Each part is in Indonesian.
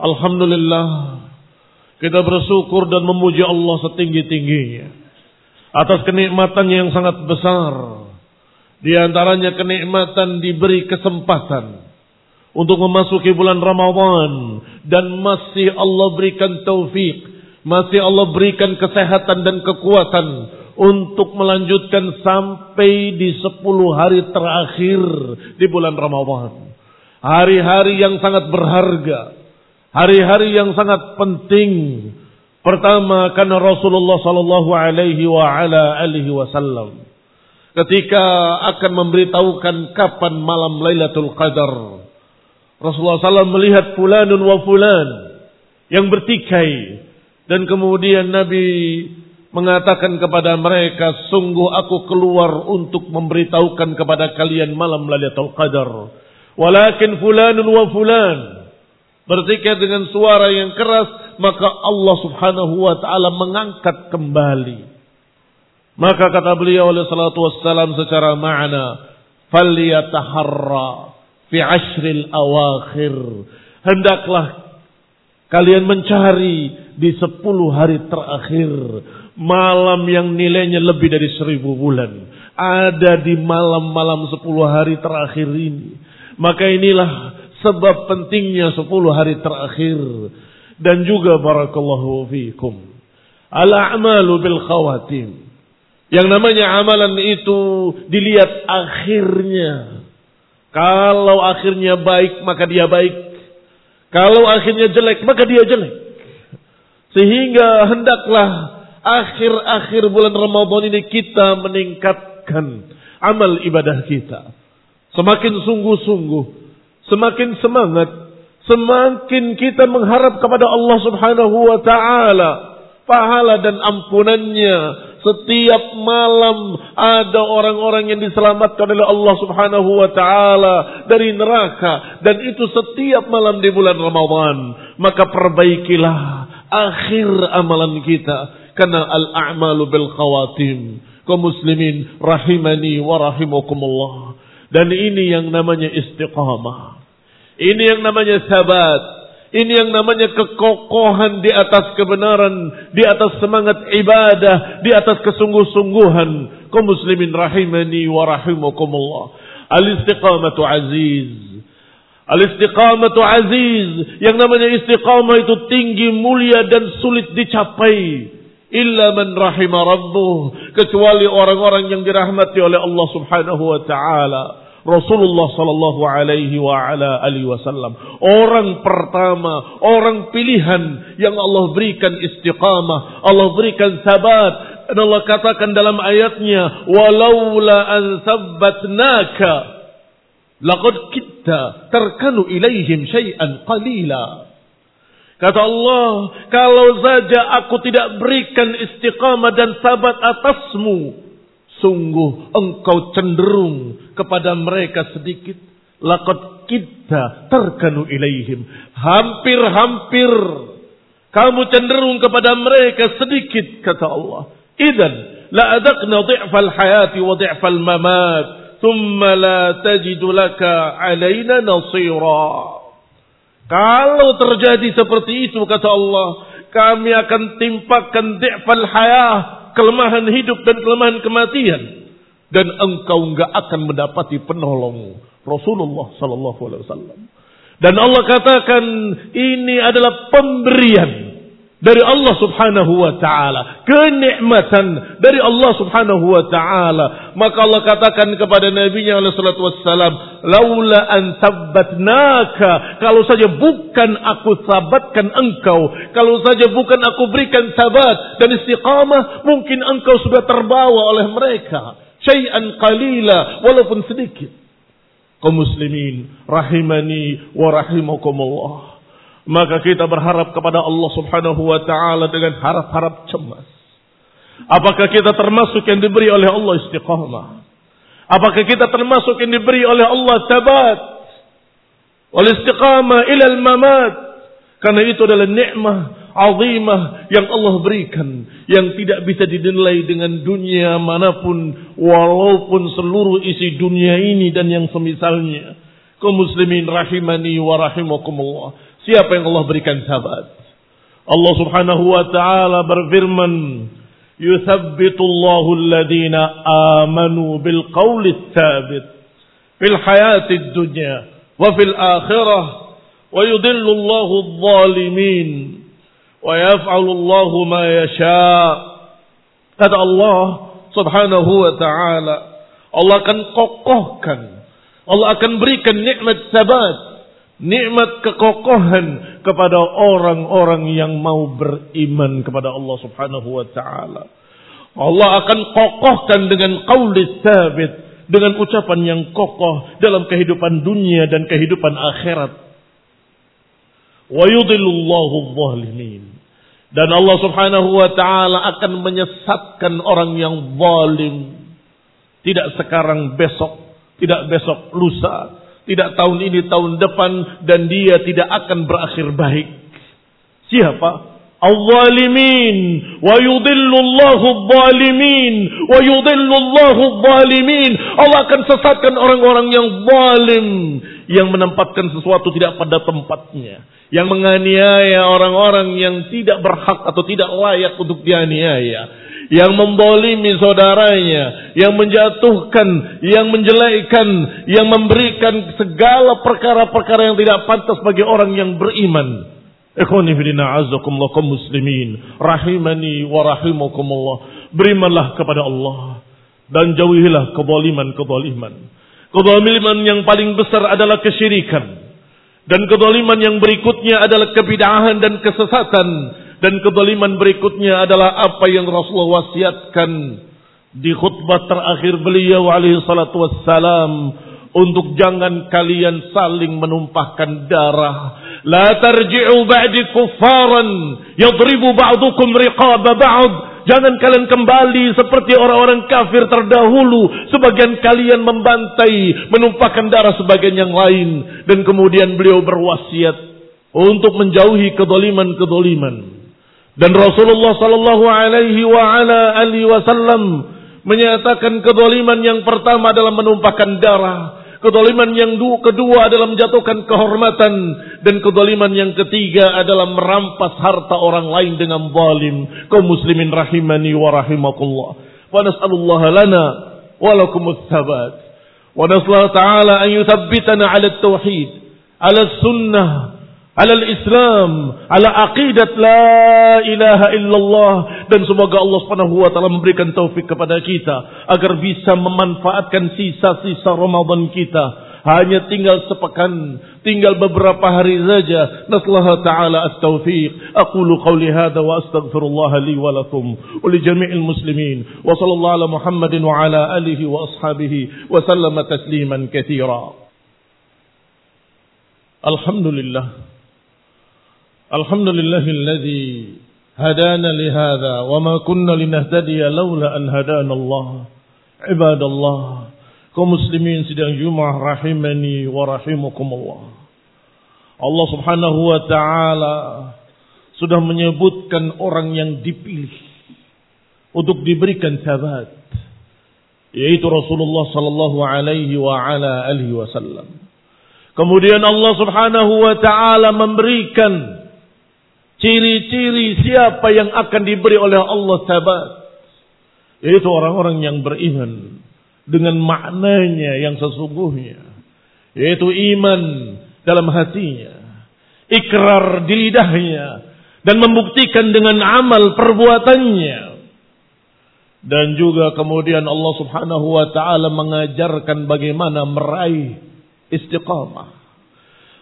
Alhamdulillah. Kita bersyukur dan memuji Allah setinggi-tingginya. Atas kenikmatan yang sangat besar. Di antaranya kenikmatan diberi kesempatan. Untuk memasuki bulan Ramadan. Dan masih Allah berikan taufik. Masih Allah berikan kesehatan dan kekuatan untuk melanjutkan sampai di sepuluh hari terakhir di bulan Ramadhan. Hari-hari yang sangat berharga. Hari-hari yang sangat penting. Pertama karena Rasulullah sallallahu alaihi wa ala alihi wasallam ketika akan memberitahukan kapan malam Lailatul Qadar. Rasulullah SAW melihat fulanun wa fulan yang bertikai dan kemudian Nabi mengatakan kepada mereka, sungguh aku keluar untuk memberitahukan kepada kalian malam Lailatul Qadar. Walakin fulanun wa fulan bertikai dengan suara yang keras, maka Allah Subhanahu wa taala mengangkat kembali. Maka kata beliau oleh salatu wassalam secara makna, "Falyataharra fi ashril awakhir." Hendaklah kalian mencari di sepuluh hari terakhir malam yang nilainya lebih dari seribu bulan ada di malam-malam sepuluh hari terakhir ini maka inilah sebab pentingnya sepuluh hari terakhir. Dan juga barakallahu fiikum. Al a'malu bil khawatim. Yang namanya amalan itu dilihat akhirnya. Kalau akhirnya baik maka dia baik. Kalau akhirnya jelek maka dia jelek. Sehingga hendaklah akhir-akhir bulan Ramadan ini kita meningkatkan amal ibadah kita. Semakin sungguh-sungguh, semakin semangat, semakin kita mengharap kepada Allah Subhanahu wa taala pahala dan ampunannya. Setiap malam ada orang-orang yang diselamatkan oleh Allah Subhanahu wa taala dari neraka dan itu setiap malam di bulan Ramadan. Maka perbaikilah akhir amalan kita karena al-a'malu bil khawatim. Kaum muslimin rahimani wa rahimakumullah. Dan ini yang namanya istiqamah. Ini yang namanya sabat. Ini yang namanya kekokohan di atas kebenaran, di atas semangat ibadah, di atas kesungguh-sungguhan. Kau muslimin rahimani wa rahimakumullah. Al-istiqamatu aziz. Al-istiqamatu aziz. Yang namanya istiqamah itu tinggi, mulia dan sulit dicapai. Illa man rahimah rabbuh. Kecuali orang-orang yang dirahmati oleh Allah subhanahu wa ta'ala. Rasulullah sallallahu alaihi wa ala alihi wasallam. Orang pertama, orang pilihan yang Allah berikan istiqamah, Allah berikan sabat. Dan Allah katakan dalam ayatnya, "Walaula an sabbatnaka laqad kitta tarkanu ilaihim syai'an qalila." Kata Allah, kalau saja aku tidak berikan istiqamah dan sabat atasmu, Sungguh engkau cenderung kepada mereka sedikit. Lakot kita terkanu ilaihim. Hampir-hampir kamu cenderung kepada mereka sedikit kata Allah. Idan la adaqna dhi'fal hayati wa dhi'fal mamat. Thumma la tajidu laka alaina nasira. Kalau terjadi seperti itu kata Allah, kami akan timpakan dhi'fal hayah kelemahan hidup dan kelemahan kematian dan engkau enggak akan mendapati penolong Rasulullah sallallahu alaihi wasallam. Dan Allah katakan ini adalah pemberian dari Allah Subhanahu wa taala, kenikmatan dari Allah Subhanahu wa taala. Maka Allah katakan kepada nabinya alaihi salatu wassalam, "Laula an sabbatnaka." Kalau saja bukan aku sabatkan engkau, kalau saja bukan aku berikan sabat dan istiqamah, mungkin engkau sudah terbawa oleh mereka. Syai'an qalila, walaupun sedikit. Kaum muslimin rahimani wa rahimakumullah. Maka kita berharap kepada Allah subhanahu wa ta'ala dengan harap-harap cemas. Apakah kita termasuk yang diberi oleh Allah istiqamah? Apakah kita termasuk yang diberi oleh Allah tabat? Oleh istiqamah ilal mamat. Karena itu adalah nikmah azimah yang Allah berikan. Yang tidak bisa dinilai dengan dunia mana pun. Walaupun seluruh isi dunia ini dan yang semisalnya. Kau muslimin rahimani wa rahimakumullah. Siapa yang Allah berikan sahabat? Allah Subhanahu wa taala berfirman, "Yuthabbitu Allahu alladhina amanu bil qawli tsabit fil hayati dunya wa akhirah wa yudillu Allahu adh-dhalimin ma yasha." Kata Allah Subhanahu wa taala, Allah akan kokohkan, Allah akan berikan nikmat sabat nikmat kekokohan kepada orang-orang yang mau beriman kepada Allah Subhanahu wa taala. Allah akan kokohkan dengan qaulis sabit, dengan ucapan yang kokoh dalam kehidupan dunia dan kehidupan akhirat. Wa yudhillullahu zalimin. Dan Allah Subhanahu wa taala akan menyesatkan orang yang zalim. Tidak sekarang besok, tidak besok lusa, tidak tahun ini, tahun depan. Dan dia tidak akan berakhir baik. Siapa? Al-zalimin. Wa yudillullahu zalimin. Wa yudillullahu zalimin. Allah akan sesatkan orang-orang yang zalim. Yang menempatkan sesuatu tidak pada tempatnya. Yang menganiaya orang-orang yang tidak berhak atau tidak layak untuk dianiaya yang membolimi saudaranya, yang menjatuhkan, yang menjelekkan, yang memberikan segala perkara-perkara yang tidak pantas bagi orang yang beriman. Ikhwani azakumullah kaum muslimin, rahimani wa rahimakumullah. Berimanlah kepada Allah dan jauhilah kezaliman-kezaliman. Kezaliman yang paling besar adalah kesyirikan. Dan kezaliman yang berikutnya adalah kebidahan dan kesesatan dan kedoliman berikutnya adalah apa yang Rasulullah wasiatkan di khutbah terakhir beliau alaihi salatu wassalam untuk jangan kalian saling menumpahkan darah. La tarji'u ba'di kuffaran yadribu ba'dukum riqaba ba'd. Jangan kalian kembali seperti orang-orang kafir terdahulu. Sebagian kalian membantai, menumpahkan darah sebagian yang lain. Dan kemudian beliau berwasiat untuk menjauhi kedoliman-kedoliman. Dan Rasulullah sallallahu alaihi wa ala alihi wasallam menyatakan kedoliman yang pertama adalah menumpahkan darah. Kedoliman yang kedua adalah menjatuhkan kehormatan. Dan kedoliman yang ketiga adalah merampas harta orang lain dengan zalim. Kau muslimin rahimani wa rahimakullah. Wa lana wa ta'ala an yuthabbitana ala. Ala sunnah ala Islam, ala aqidat la ilaha illallah dan semoga Allah Subhanahu wa taala memberikan taufik kepada kita agar bisa memanfaatkan sisa-sisa Ramadan kita. Hanya tinggal sepekan, tinggal beberapa hari saja. Nasallahu taala at-taufiq. Aqulu qawli hadha wa astaghfirullah li wa lakum wa li jami'il muslimin. Wa sallallahu ala Muhammadin wa ala alihi wa ashabihi wa sallama tasliman katsira. Alhamdulillah. الحمد لله الذي هدانا لهذا وما كنا لنهتدي لولا أن هدانا الله عباد الله muslimin sidang Jumat rahimani wa rahimakumullah Allah Subhanahu wa taala sudah menyebutkan orang yang dipilih untuk diberikan sabat yaitu Rasulullah sallallahu alaihi wa ala alihi wasallam kemudian Allah Subhanahu wa taala memberikan Ciri-ciri siapa yang akan diberi oleh Allah sabat. Yaitu orang-orang yang beriman. Dengan maknanya yang sesungguhnya. Yaitu iman dalam hatinya. Ikrar di lidahnya. Dan membuktikan dengan amal perbuatannya. Dan juga kemudian Allah subhanahu wa ta'ala mengajarkan bagaimana meraih istiqamah.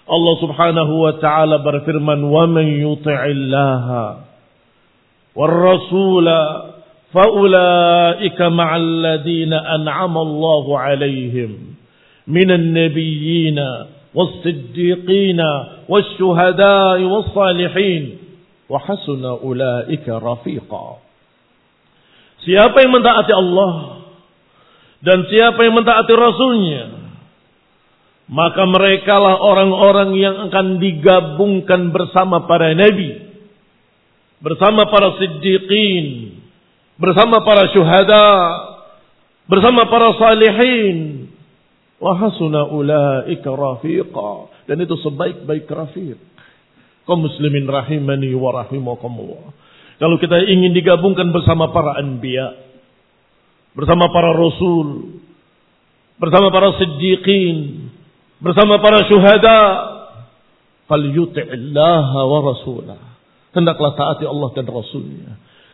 Allah Subhanahu wa taala berfirman, "Wa man yuti'illaha war rasula faulaika ma'al ladina an'ama Allahu 'alaihim minan was-siddiqina wasyuhada'i was-salihin wa hasuna ulaika rafiqa." Siapa yang mentaati Allah dan siapa yang mentaati Rasulnya, maka merekalah orang-orang yang akan digabungkan bersama para nabi, bersama para siddiqin, bersama para syuhada, bersama para salihin. Wa hasuna ulaika rafiqa. Dan itu sebaik-baik rafiq. Kaum muslimin rahimani wa rahimakumullah. Kalau kita ingin digabungkan bersama para anbiya, bersama para rasul, bersama para siddiqin, bersama para syuhada falyuti'illaha wa rasulah. Hendaklah taati Allah dan Rasulnya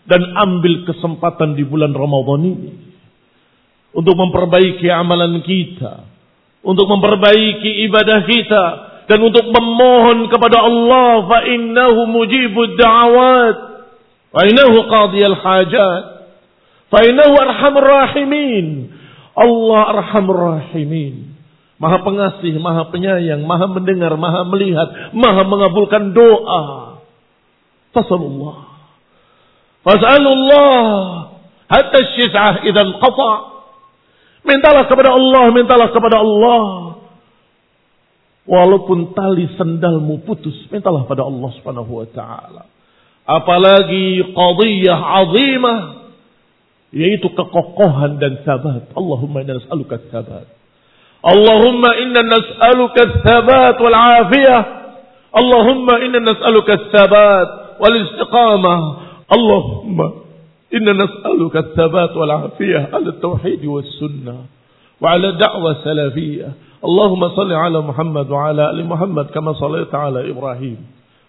dan ambil kesempatan di bulan Ramadan ini untuk memperbaiki amalan kita untuk memperbaiki ibadah kita dan untuk memohon kepada Allah fa innahu mujibud da'awat wa innahu qadiyal hajat fa innahu arhamur rahimin. Allah arhamur rahimin Maha pengasih, maha penyayang, maha mendengar, maha melihat, maha mengabulkan doa. Fasalullah. Fasalullah. Hatta syis'ah idan qata. Mintalah kepada Allah, mintalah kepada Allah. Walaupun tali sendalmu putus, mintalah pada Allah subhanahu wa ta'ala. Apalagi qadiyah azimah. Yaitu kekokohan dan sabat. Allahumma inna nas'aluka sabat. اللهم إنا نسألك الثبات والعافية. اللهم إنا نسألك الثبات والاستقامة. اللهم إنا نسألك الثبات والعافية على التوحيد والسنة وعلى الدعوة السلفية اللهم صل على محمد وعلى آل محمد كما صليت على إبراهيم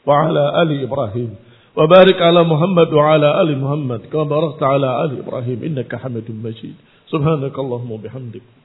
وعلى آل إبراهيم. وبارك على محمد وعلى آل محمد كما باركت على آل إبراهيم. إنك حميد مجيد. سبحانك اللهم وبحمدك.